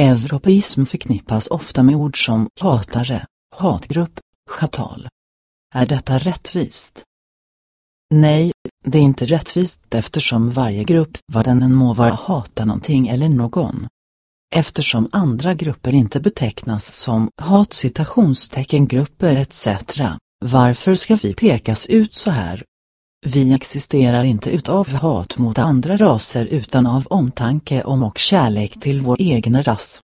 Europeism förknippas ofta med ord som hatare, hatgrupp, schatal. Är detta rättvist? Nej, det är inte rättvist eftersom varje grupp, vad den än må vara, hatar någonting eller någon. Eftersom andra grupper inte betecknas som hat citationstecken grupper etc. Varför ska vi pekas ut så här? Vi existerar inte utav hat mot andra raser utan av omtanke om och kärlek till vår egen ras.